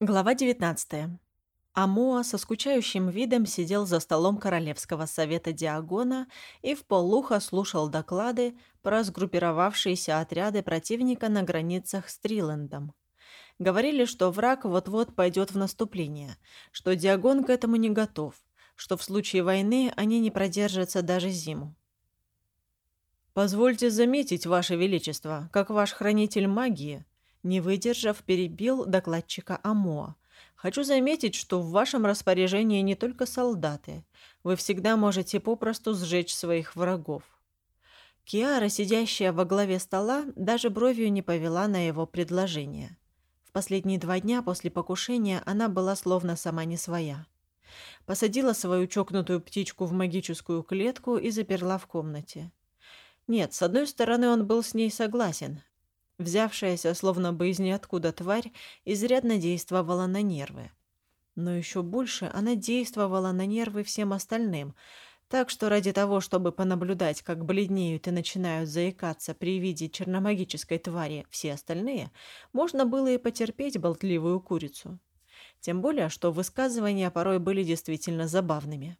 Глава 19. Амоа со скучающим видом сидел за столом Королевского совета Диагона и в полухо слушал доклады про сгруппировавшиеся отряды противника на границах с Трилендом. Говорили, что враг вот-вот пойдет в наступление, что Диагон к этому не готов, что в случае войны они не продержатся даже зиму. «Позвольте заметить, Ваше Величество, как ваш хранитель магии», не выдержав, перебил докладчика Амоа. «Хочу заметить, что в вашем распоряжении не только солдаты. Вы всегда можете попросту сжечь своих врагов». Киара, сидящая во главе стола, даже бровью не повела на его предложение. В последние два дня после покушения она была словно сама не своя. Посадила свою чокнутую птичку в магическую клетку и заперла в комнате. Нет, с одной стороны, он был с ней согласен, Взявшаяся, словно бы из ниоткуда тварь, изрядно действовала на нервы. Но еще больше она действовала на нервы всем остальным, так что ради того, чтобы понаблюдать, как бледнеют и начинают заикаться при виде черномагической твари все остальные, можно было и потерпеть болтливую курицу. Тем более, что высказывания порой были действительно забавными.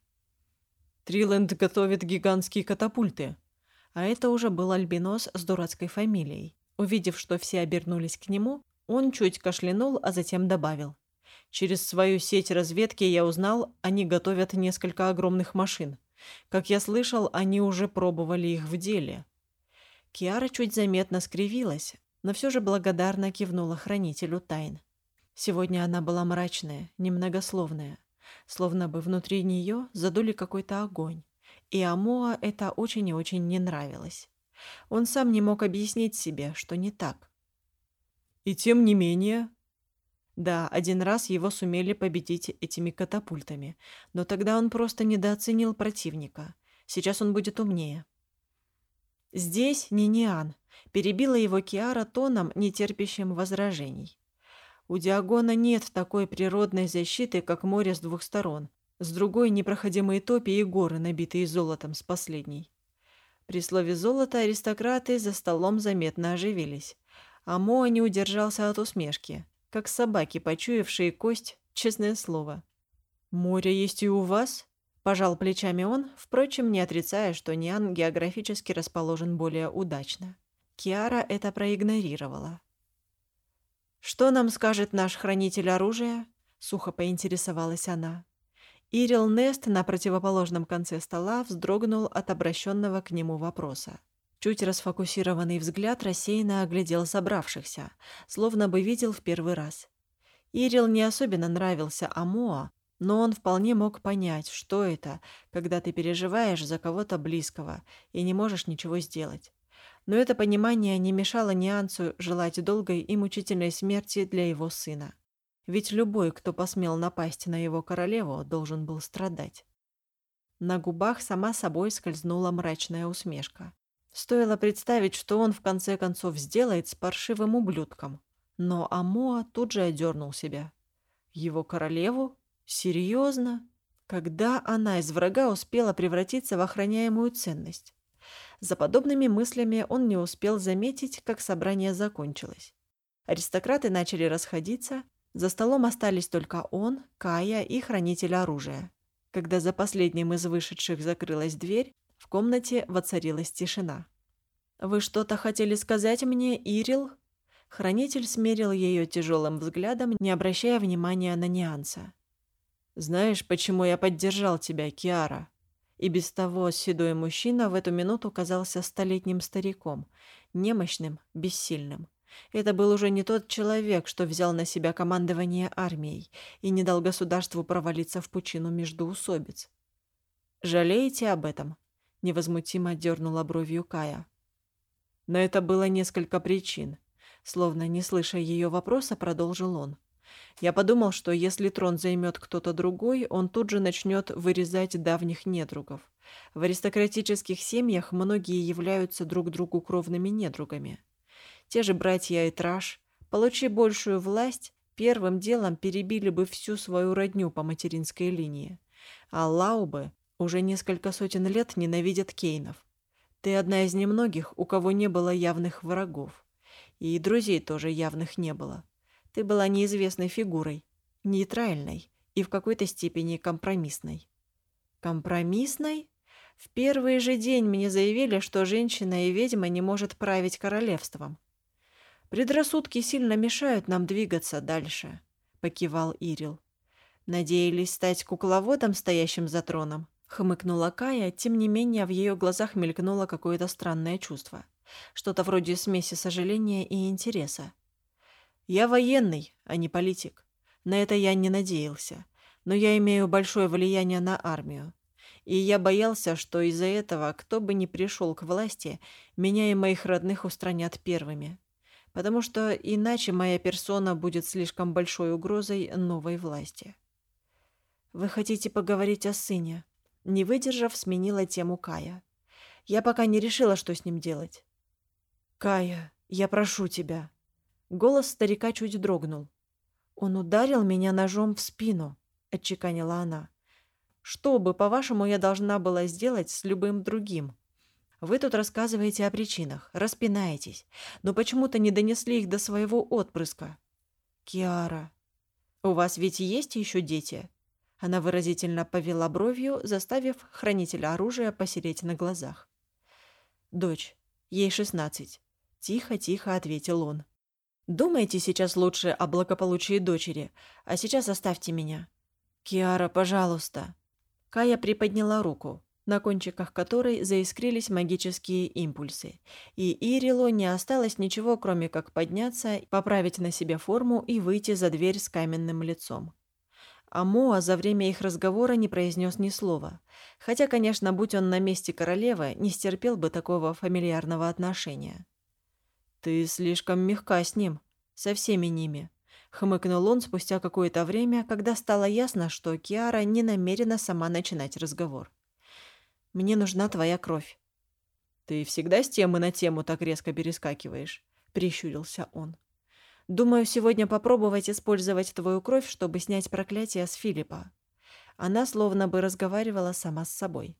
«Триленд готовит гигантские катапульты», а это уже был альбинос с дурацкой фамилией. Увидев, что все обернулись к нему, он чуть кашлянул, а затем добавил. «Через свою сеть разведки я узнал, они готовят несколько огромных машин. Как я слышал, они уже пробовали их в деле». Киара чуть заметно скривилась, но все же благодарно кивнула хранителю тайн. Сегодня она была мрачная, немногословная, словно бы внутри нее задули какой-то огонь, и Амоа это очень и очень не нравилось. Он сам не мог объяснить себе, что не так. И тем не менее... Да, один раз его сумели победить этими катапультами, но тогда он просто недооценил противника. Сейчас он будет умнее. Здесь Ниниан перебила его Киара тоном, нетерпящим возражений. У Диагона нет такой природной защиты, как море с двух сторон. С другой – непроходимые топи и горы, набитые золотом с последней. При слове «золото» аристократы за столом заметно оживились. А Моа не удержался от усмешки, как собаки, почуявшие кость, честное слово. «Море есть и у вас?» – пожал плечами он, впрочем, не отрицая, что Ниан географически расположен более удачно. Киара это проигнорировала. «Что нам скажет наш хранитель оружия?» – сухо поинтересовалась она. Ирил Нест на противоположном конце стола вздрогнул от обращенного к нему вопроса. Чуть расфокусированный взгляд рассеянно оглядел собравшихся, словно бы видел в первый раз. Ирил не особенно нравился Амоа, но он вполне мог понять, что это, когда ты переживаешь за кого-то близкого и не можешь ничего сделать. Но это понимание не мешало Ниансу желать долгой и мучительной смерти для его сына. Ведь любой, кто посмел напасть на его королеву, должен был страдать. На губах сама собой скользнула мрачная усмешка. Стоило представить, что он в конце концов сделает с паршивым ублюдком. Но Амоа тут же одернул себя. Его королеву? Серьезно? Когда она из врага успела превратиться в охраняемую ценность? За подобными мыслями он не успел заметить, как собрание закончилось. Аристократы начали расходиться, за столом остались только он, Кая и хранитель оружия. Когда за последним из вышедших закрылась дверь, в комнате воцарилась тишина. «Вы что-то хотели сказать мне, Ирил?» Хранитель смерил ее тяжелым взглядом, не обращая внимания на нюанса. «Знаешь, почему я поддержал тебя, Киара?» И без того седой мужчина в эту минуту казался столетним стариком, немощным, бессильным. Это был уже не тот человек, что взял на себя командование армией и не дал государству провалиться в пучину междоусобиц. «Жалеете об этом?» — невозмутимо дернула бровью Кая. На это было несколько причин. Словно не слыша ее вопроса, продолжил он. Я подумал, что если трон займет кто-то другой, он тут же начнет вырезать давних недругов. В аристократических семьях многие являются друг другу кровными недругами. Те же братья Айтраш, получи большую власть, первым делом перебили бы всю свою родню по материнской линии. А Лаубы уже несколько сотен лет ненавидят Кейнов. Ты одна из немногих, у кого не было явных врагов. И друзей тоже явных не было. Ты была неизвестной фигурой, нейтральной и в какой-то степени компромиссной. Компромиссной? В первый же день мне заявили, что женщина и ведьма не может править королевством. Предрассудки сильно мешают нам двигаться дальше, покивал Ирил. Надеялись стать кукловодом, стоящим за троном? Хмыкнула Кая, тем не менее в ее глазах мелькнуло какое-то странное чувство. Что-то вроде смеси сожаления и интереса. «Я военный, а не политик. На это я не надеялся. Но я имею большое влияние на армию. И я боялся, что из-за этого, кто бы ни пришел к власти, меня и моих родных устранят первыми. Потому что иначе моя персона будет слишком большой угрозой новой власти». «Вы хотите поговорить о сыне?» Не выдержав, сменила тему Кая. «Я пока не решила, что с ним делать». «Кая, я прошу тебя». Голос старика чуть дрогнул. «Он ударил меня ножом в спину», — отчеканила она. «Что бы, по-вашему, я должна была сделать с любым другим?» Вы тут рассказываете о причинах, распинаетесь, но почему-то не донесли их до своего отпрыска. Киара, у вас ведь есть еще дети? Она выразительно повела бровью, заставив хранителя оружия посереть на глазах. «Дочь, ей шестнадцать», — тихо-тихо ответил он. «Думайте сейчас лучше о благополучии дочери, а сейчас оставьте меня». «Киара, пожалуйста». Кая приподняла руку, на кончиках которой заискрились магические импульсы, и Ирилу не осталось ничего, кроме как подняться, поправить на себе форму и выйти за дверь с каменным лицом. А Моа за время их разговора не произнес ни слова. Хотя, конечно, будь он на месте королевы, не стерпел бы такого фамильярного отношения. «Ты слишком мягка с ним, со всеми ними», — хмыкнул он спустя какое-то время, когда стало ясно, что Киара не намерена сама начинать разговор. «Мне нужна твоя кровь». «Ты всегда с темы на тему так резко перескакиваешь?» — прищурился он. Думаю, сегодня попробовать использовать твою кровь, чтобы снять проклятие с Филиппа». Она словно бы разговаривала сама с собой.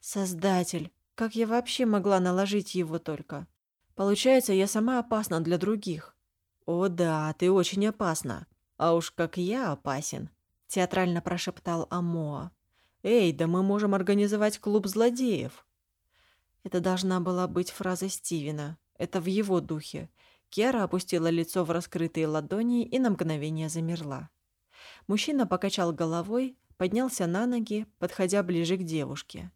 «Создатель, как я вообще могла наложить его только? Получается, я сама опасна для других». «О да, ты очень опасна. А уж как я опасен», — театрально прошептал Амоа. «Эй, да мы можем организовать клуб злодеев». Это должна была быть фраза Стивена. Это в его духе. Кера опустила лицо в раскрытые ладони и на мгновение замерла. Мужчина покачал головой, поднялся на ноги, подходя ближе к девушке.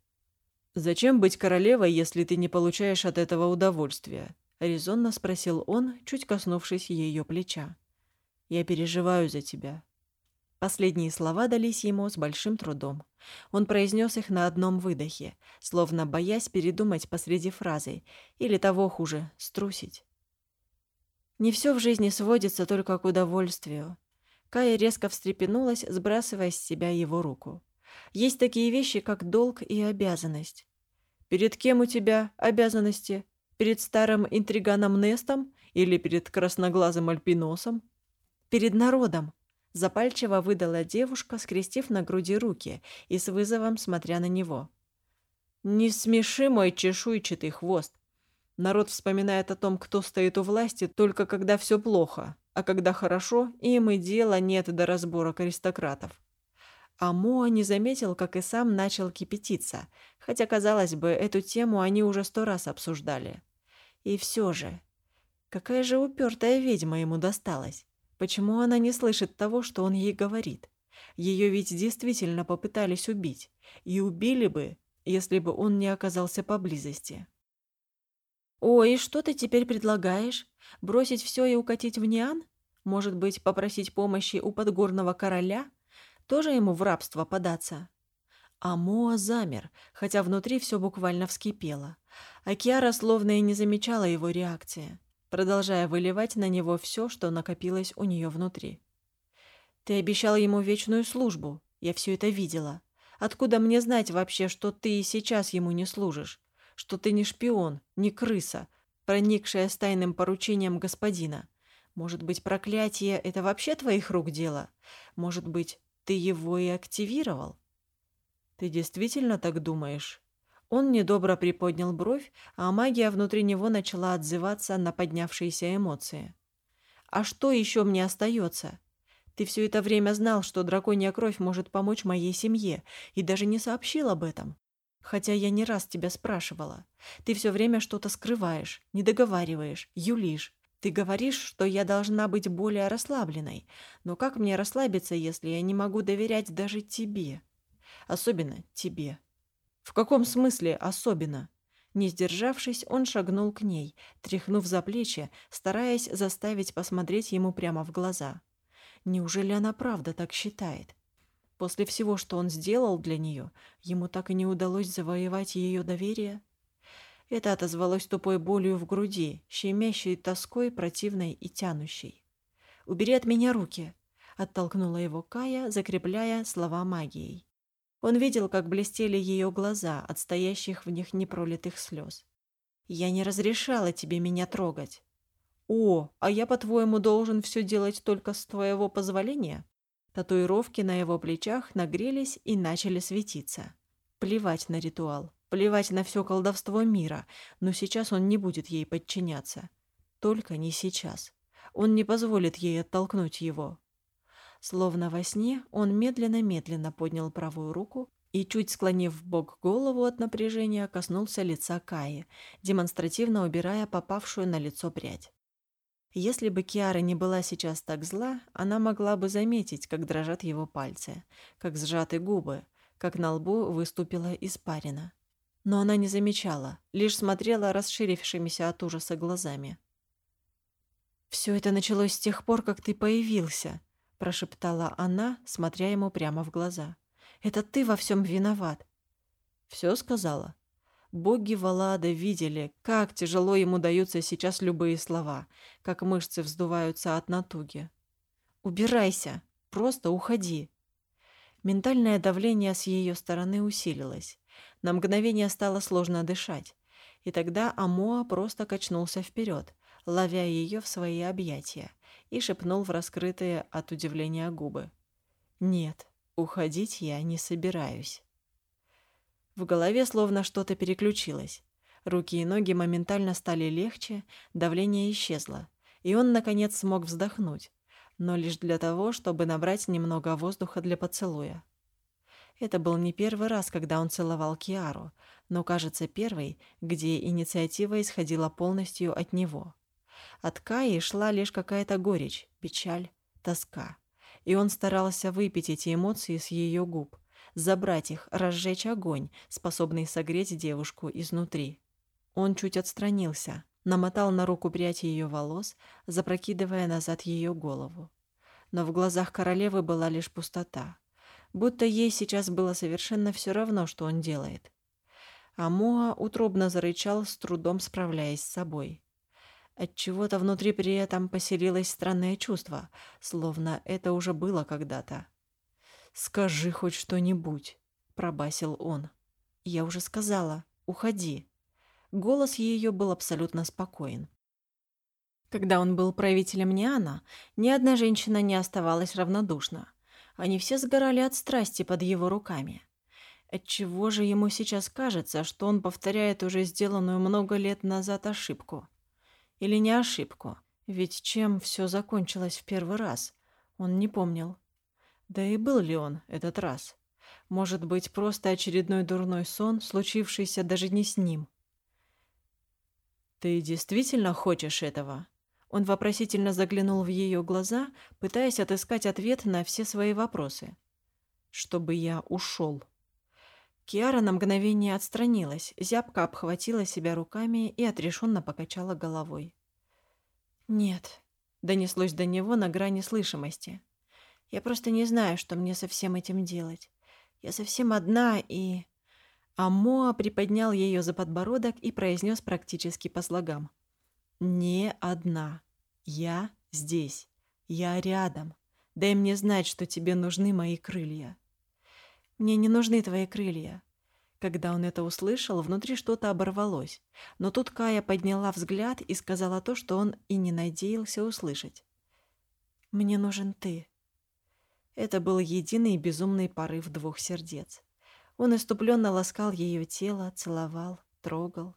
«Зачем быть королевой, если ты не получаешь от этого удовольствия?» — резонно спросил он, чуть коснувшись ее плеча. «Я переживаю за тебя». Последние слова дались ему с большим трудом. Он произнес их на одном выдохе, словно боясь передумать посреди фразы, или того хуже, струсить. Не все в жизни сводится только к удовольствию. Кая резко встрепенулась, сбрасывая с себя его руку. Есть такие вещи, как долг и обязанность. Перед кем у тебя обязанности? Перед старым интриганом Нестом или перед красноглазым альпиносом? Перед народом, запальчиво выдала девушка, скрестив на груди руки и с вызовом смотря на него. «Не смеши мой чешуйчатый хвост. Народ вспоминает о том, кто стоит у власти, только когда все плохо, а когда хорошо, им и дела нет до разборок аристократов. А Моа не заметил, как и сам начал кипятиться, хотя, казалось бы, эту тему они уже сто раз обсуждали. И все же, какая же упертая ведьма ему досталась? Почему она не слышит того, что он ей говорит? Ее ведь действительно попытались убить. И убили бы, если бы он не оказался поблизости. «Ой, и что ты теперь предлагаешь? Бросить все и укатить в Ниан? Может быть, попросить помощи у подгорного короля? Тоже ему в рабство податься?» А Моа замер, хотя внутри все буквально вскипело. А Киара словно и не замечала его реакции, продолжая выливать на него все, что накопилось у нее внутри. «Ты обещал ему вечную службу. Я все это видела. Откуда мне знать вообще, что ты и сейчас ему не служишь? что ты не шпион, не крыса, проникшая с тайным поручением господина. Может быть, проклятие — это вообще твоих рук дело? Может быть, ты его и активировал? Ты действительно так думаешь? Он недобро приподнял бровь, а магия внутри него начала отзываться на поднявшиеся эмоции. «А что еще мне остается? Ты все это время знал, что драконья кровь может помочь моей семье, и даже не сообщил об этом. Хотя я не раз тебя спрашивала. Ты все время что-то скрываешь, не договариваешь, юлишь. Ты говоришь, что я должна быть более расслабленной. Но как мне расслабиться, если я не могу доверять даже тебе? Особенно тебе. В каком смысле особенно? Не сдержавшись, он шагнул к ней, тряхнув за плечи, стараясь заставить посмотреть ему прямо в глаза. Неужели она правда так считает? После всего, что он сделал для нее, ему так и не удалось завоевать ее доверие? Это отозвалось тупой болью в груди, щемящей тоской, противной и тянущей. «Убери от меня руки!» — оттолкнула его Кая, закрепляя слова магией. Он видел, как блестели ее глаза от стоящих в них непролитых слез. «Я не разрешала тебе меня трогать». «О, а я, по-твоему, должен все делать только с твоего позволения?» Татуировки на его плечах нагрелись и начали светиться. Плевать на ритуал, плевать на все колдовство мира, но сейчас он не будет ей подчиняться. Только не сейчас. Он не позволит ей оттолкнуть его. Словно во сне, он медленно-медленно поднял правую руку и, чуть склонив в бок голову от напряжения, коснулся лица Каи, демонстративно убирая попавшую на лицо прядь. Если бы Киара не была сейчас так зла, она могла бы заметить, как дрожат его пальцы, как сжаты губы, как на лбу выступила испарина. Но она не замечала, лишь смотрела расширившимися от ужаса глазами. «Все это началось с тех пор, как ты появился», – прошептала она, смотря ему прямо в глаза. «Это ты во всем виноват». «Все сказала?» Боги Валада видели, как тяжело ему даются сейчас любые слова, как мышцы вздуваются от натуги. «Убирайся! Просто уходи!» Ментальное давление с ее стороны усилилось. На мгновение стало сложно дышать. И тогда Амоа просто качнулся вперед, ловя ее в свои объятия, и шепнул в раскрытые от удивления губы. «Нет, уходить я не собираюсь». В голове словно что-то переключилось. Руки и ноги моментально стали легче, давление исчезло, и он, наконец, смог вздохнуть, но лишь для того, чтобы набрать немного воздуха для поцелуя. Это был не первый раз, когда он целовал Киару, но, кажется, первый, где инициатива исходила полностью от него. От Каи шла лишь какая-то горечь, печаль, тоска. И он старался выпить эти эмоции с ее губ, забрать их, разжечь огонь, способный согреть девушку изнутри. Он чуть отстранился, намотал на руку прядь ее волос, запрокидывая назад ее голову. Но в глазах королевы была лишь пустота, будто ей сейчас было совершенно все равно, что он делает. А Моа утробно зарычал, с трудом справляясь с собой. От чего-то внутри при этом поселилось странное чувство, словно это уже было когда-то. «Скажи хоть что-нибудь», — пробасил он. «Я уже сказала. Уходи». Голос ее был абсолютно спокоен. Когда он был правителем Ниана, ни одна женщина не оставалась равнодушна. Они все сгорали от страсти под его руками. Отчего же ему сейчас кажется, что он повторяет уже сделанную много лет назад ошибку? Или не ошибку? Ведь чем все закончилось в первый раз? Он не помнил. Да и был ли он этот раз? Может быть, просто очередной дурной сон, случившийся даже не с ним. «Ты действительно хочешь этого?» Он вопросительно заглянул в ее глаза, пытаясь отыскать ответ на все свои вопросы. «Чтобы я ушел». Киара на мгновение отстранилась, зябко обхватила себя руками и отрешенно покачала головой. «Нет», — донеслось до него на грани слышимости. Я просто не знаю, что мне со всем этим делать. Я совсем одна и...» А Моа приподнял ее за подбородок и произнес практически по слогам. «Не одна. Я здесь. Я рядом. Дай мне знать, что тебе нужны мои крылья». «Мне не нужны твои крылья». Когда он это услышал, внутри что-то оборвалось. Но тут Кая подняла взгляд и сказала то, что он и не надеялся услышать. «Мне нужен ты». Это был единый безумный порыв двух сердец. Он иступленно ласкал ее тело, целовал, трогал.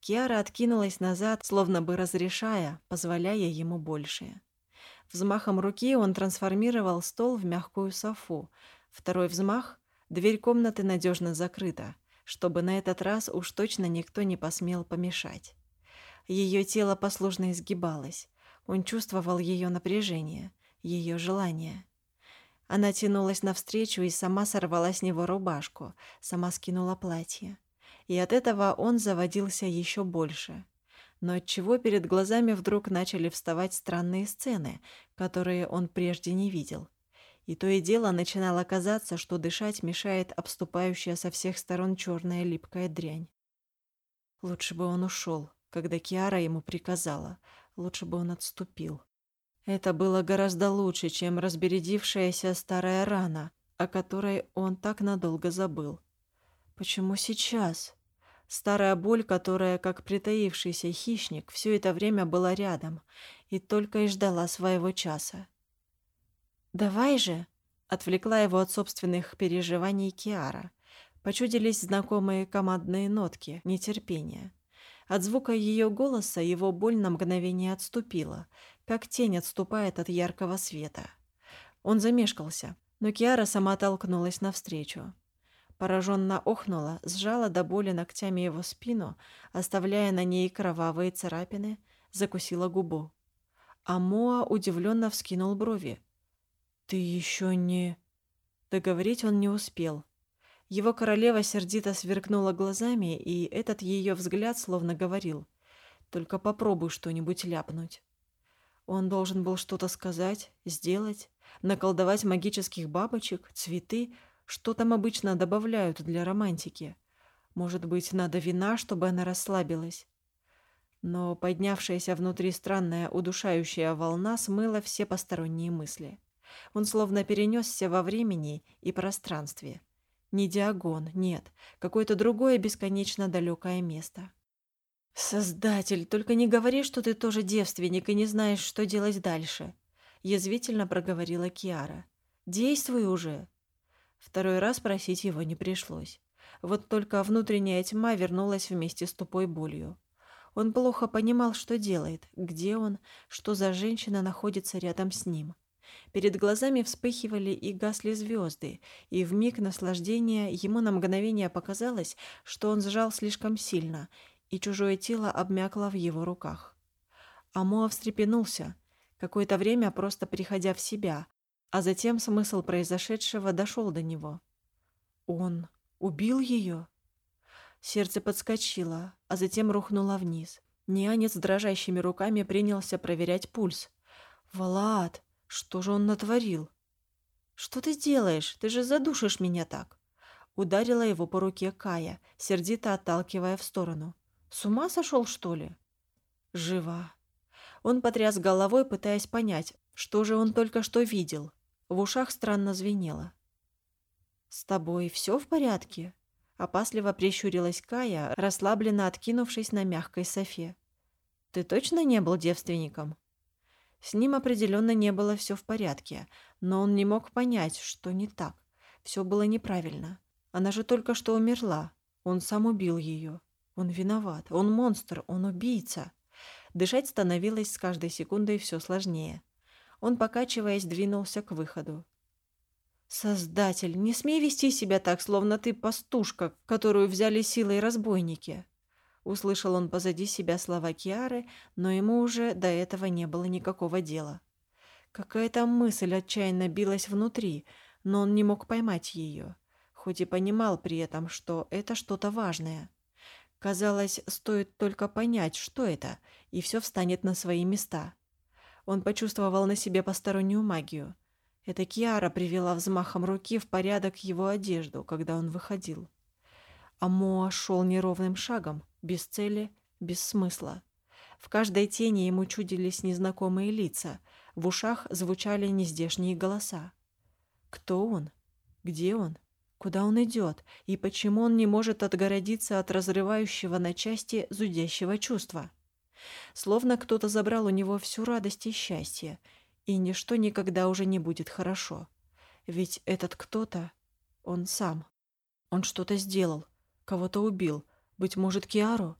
Киара откинулась назад, словно бы разрешая, позволяя ему большее. Взмахом руки он трансформировал стол в мягкую софу. Второй взмах — дверь комнаты надежно закрыта, чтобы на этот раз уж точно никто не посмел помешать. Ее тело послушно изгибалось. Он чувствовал ее напряжение, ее желание. Она тянулась навстречу и сама сорвала с него рубашку, сама скинула платье. И от этого он заводился еще больше но отчего перед глазами вдруг начали вставать странные сцены, которые он прежде не видел. И то и дело начинало казаться, что дышать мешает обступающая со всех сторон черная липкая дрянь. Лучше бы он ушел, когда Киара ему приказала. Лучше бы он отступил. Это было гораздо лучше, чем разбередившаяся старая рана, о которой он так надолго забыл. Почему сейчас? Старая боль, которая, как притаившийся хищник, все это время была рядом и только и ждала своего часа. «Давай же!» — отвлекла его от собственных переживаний Киара. Почудились знакомые командные нотки, нетерпения. От звука ее голоса его боль на мгновение отступила, как тень отступает от яркого света. Он замешкался, но Киара сама толкнулась навстречу. Пораженно охнула, сжала до боли ногтями его спину, оставляя на ней кровавые царапины, закусила губу. А Моа удивленно вскинул брови. «Ты еще не...» Договорить он не успел. Его королева сердито сверкнула глазами, и этот ее взгляд словно говорил «Только попробуй что-нибудь ляпнуть». Он должен был что-то сказать, сделать, наколдовать магических бабочек, цветы, что там обычно добавляют для романтики? Может быть, надо вина, чтобы она расслабилась? Но поднявшаяся внутри странная удушающая волна смыла все посторонние мысли. Он словно перенесся во времени и пространстве. Не Диагон, нет, какое-то другое бесконечно далекое место. «Создатель, только не говори, что ты тоже девственник и не знаешь, что делать дальше», — язвительно проговорила Киара. «Действуй уже. Второй раз просить его не пришлось. Вот только внутренняя тьма вернулась вместе с тупой болью. Он плохо понимал, что делает, где он, что за женщина находится рядом с ним. Перед глазами вспыхивали и гасли звезды, и в миг наслаждения ему на мгновение показалось, что он сжал слишком сильно, и чужое тело обмякло в его руках. Амоа встрепенулся, какое-то время просто приходя в себя, а затем смысл произошедшего дошел до него. Он убил ее? Сердце подскочило, а затем рухнуло вниз. Нянец дрожащими руками принялся проверять пульс. «Влад, что же он натворил?» «Что ты делаешь? Ты же задушишь меня так!» Ударила его по руке Кая, сердито отталкивая в сторону. «С ума сошел, что ли?» «Жива». Он потряс головой, пытаясь понять, что же он только что видел. В ушах странно звенело. «С тобой все в порядке?» Опасливо прищурилась Кая, расслабленно откинувшись на мягкой софе. «Ты точно не был девственником?» С ним определенно не было все в порядке, но он не мог понять, что не так. Все было неправильно. Она же только что умерла. Он сам убил ее. Он виноват. Он монстр. Он убийца. Дышать становилось с каждой секундой все сложнее. Он, покачиваясь, двинулся к выходу. «Создатель, не смей вести себя так, словно ты пастушка, которую взяли силой разбойники!» Услышал он позади себя слова Киары, но ему уже до этого не было никакого дела. Какая-то мысль отчаянно билась внутри, но он не мог поймать ее, хоть и понимал при этом, что это что-то важное. Казалось, стоит только понять, что это, и все встанет на свои места. Он почувствовал на себе постороннюю магию. Это Киара привела взмахом руки в порядок его одежду, когда он выходил. А Моа шел неровным шагом, без цели, без смысла. В каждой тени ему чудились незнакомые лица, в ушах звучали нездешние голоса. Кто он? Где он? Куда он идет? И почему он не может отгородиться от разрывающего на части зудящего чувства? Словно кто-то забрал у него всю радость и счастье, и ничто никогда уже не будет хорошо. Ведь этот кто-то — он сам. Он что-то сделал, кого-то убил, быть может, Киару?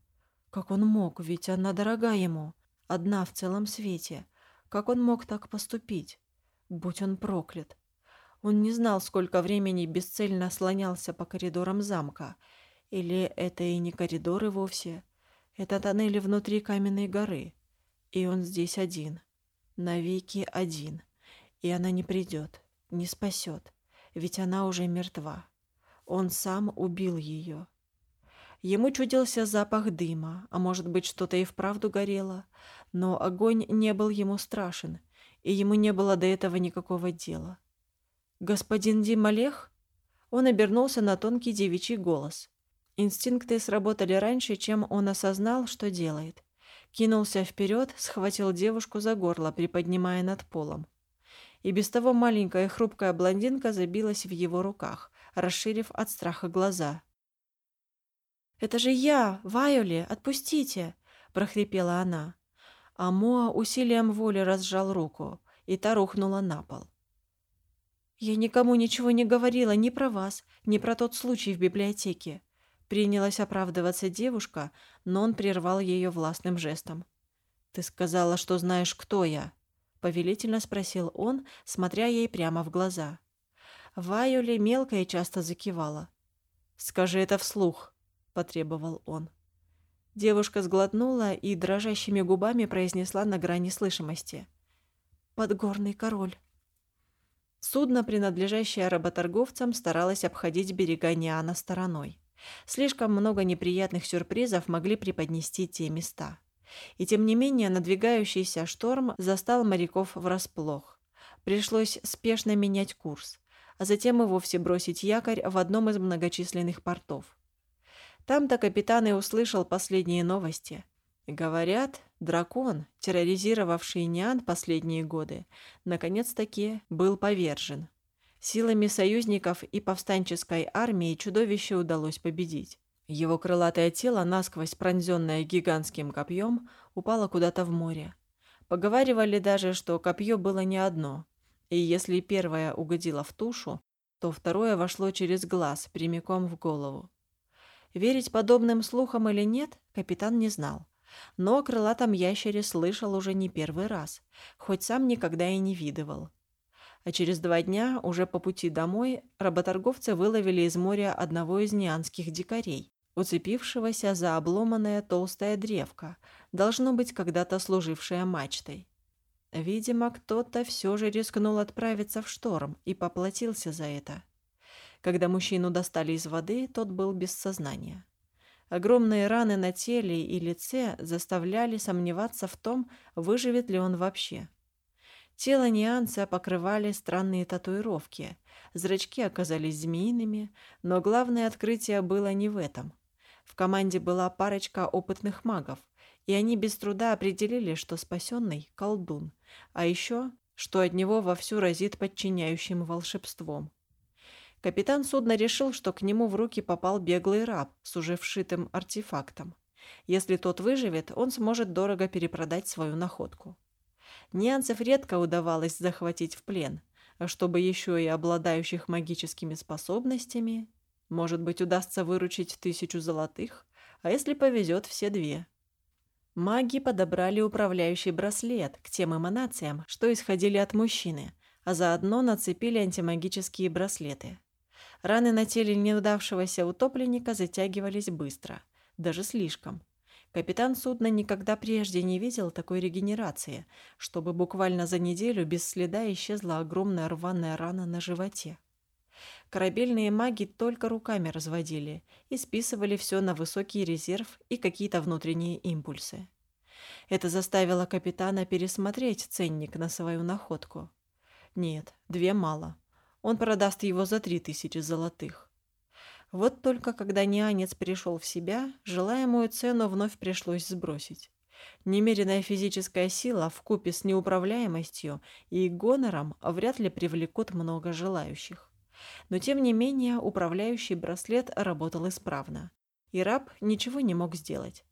Как он мог, ведь она дорога ему, одна в целом свете. Как он мог так поступить? Будь он проклят. Он не знал, сколько времени бесцельно слонялся по коридорам замка. Или это и не коридоры вовсе. Это тоннели внутри каменной горы. И он здесь один. Навеки один. И она не придет, не спасет. Ведь она уже мертва. Он сам убил ее. Ему чудился запах дыма, а может быть, что-то и вправду горело. Но огонь не был ему страшен, и ему не было до этого никакого дела. «Господин Дималех?» Он обернулся на тонкий девичий голос. Инстинкты сработали раньше, чем он осознал, что делает. Кинулся вперед, схватил девушку за горло, приподнимая над полом. И без того маленькая хрупкая блондинка забилась в его руках, расширив от страха глаза. «Это же я, Вайоли, отпустите!» – прохрипела она. А Моа усилием воли разжал руку, и та рухнула на пол. «Я никому ничего не говорила ни про вас, ни про тот случай в библиотеке», принялась оправдываться девушка, но он прервал ее властным жестом. «Ты сказала, что знаешь, кто я?» повелительно спросил он, смотря ей прямо в глаза. Вайоли мелко и часто закивала. «Скажи это вслух», — потребовал он. Девушка сглотнула и дрожащими губами произнесла на грани слышимости. «Подгорный король». Судно, принадлежащее работорговцам, старалось обходить берега Ниана стороной. Слишком много неприятных сюрпризов могли преподнести те места. И тем не менее надвигающийся шторм застал моряков врасплох. Пришлось спешно менять курс, а затем и вовсе бросить якорь в одном из многочисленных портов. Там-то капитан и услышал последние новости. Говорят, дракон, терроризировавший Ниан последние годы, наконец-таки был повержен. Силами союзников и повстанческой армии чудовище удалось победить. Его крылатое тело, насквозь пронзенное гигантским копьем, упало куда-то в море. Поговаривали даже, что копье было не одно, и если первое угодило в тушу, то второе вошло через глаз, прямиком в голову. Верить подобным слухам или нет, капитан не знал. Но о крылатом ящере слышал уже не первый раз, хоть сам никогда и не видывал. А через два дня, уже по пути домой, работорговцы выловили из моря одного из нианских дикарей, уцепившегося за обломанное толстое древко, должно быть когда-то служившее мачтой. Видимо, кто-то все же рискнул отправиться в шторм и поплатился за это. Когда мужчину достали из воды, тот был без сознания. Огромные раны на теле и лице заставляли сомневаться в том, выживет ли он вообще. Тело Нианца покрывали странные татуировки. Зрачки оказались змеиными, но главное открытие было не в этом. В команде была парочка опытных магов, и они без труда определили, что спасенный – колдун, а еще, что от него вовсю разит подчиняющим волшебством. Капитан судна решил, что к нему в руки попал беглый раб с уже вшитым артефактом. Если тот выживет, он сможет дорого перепродать свою находку. Нюансов редко удавалось захватить в плен, а чтобы еще и обладающих магическими способностями может быть, удастся выручить тысячу золотых, а если повезет, все две. Маги подобрали управляющий браслет к тем эманациям, что исходили от мужчины, а заодно нацепили антимагические браслеты. Раны на теле неудавшегося утопленника затягивались быстро, даже слишком. Капитан судна никогда прежде не видел такой регенерации, чтобы буквально за неделю без следа исчезла огромная рваная рана на животе. Корабельные маги только руками разводили и списывали все на высокий резерв и какие-то внутренние импульсы. Это заставило капитана пересмотреть ценник на свою находку. Нет, две мало. Он продаст его за три тысячи золотых. Вот только когда Нянец пришел в себя, желаемую цену вновь пришлось сбросить. Немеренная физическая сила в купе с неуправляемостью и гонором вряд ли привлекут много желающих. Но тем не менее управляющий браслет работал исправно. И раб ничего не мог сделать.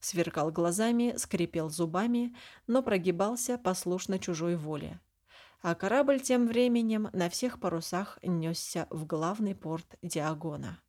Сверкал глазами, скрипел зубами, но прогибался послушно чужой воле. А корабль тем временем на всех парусах несся в главный порт Диагона.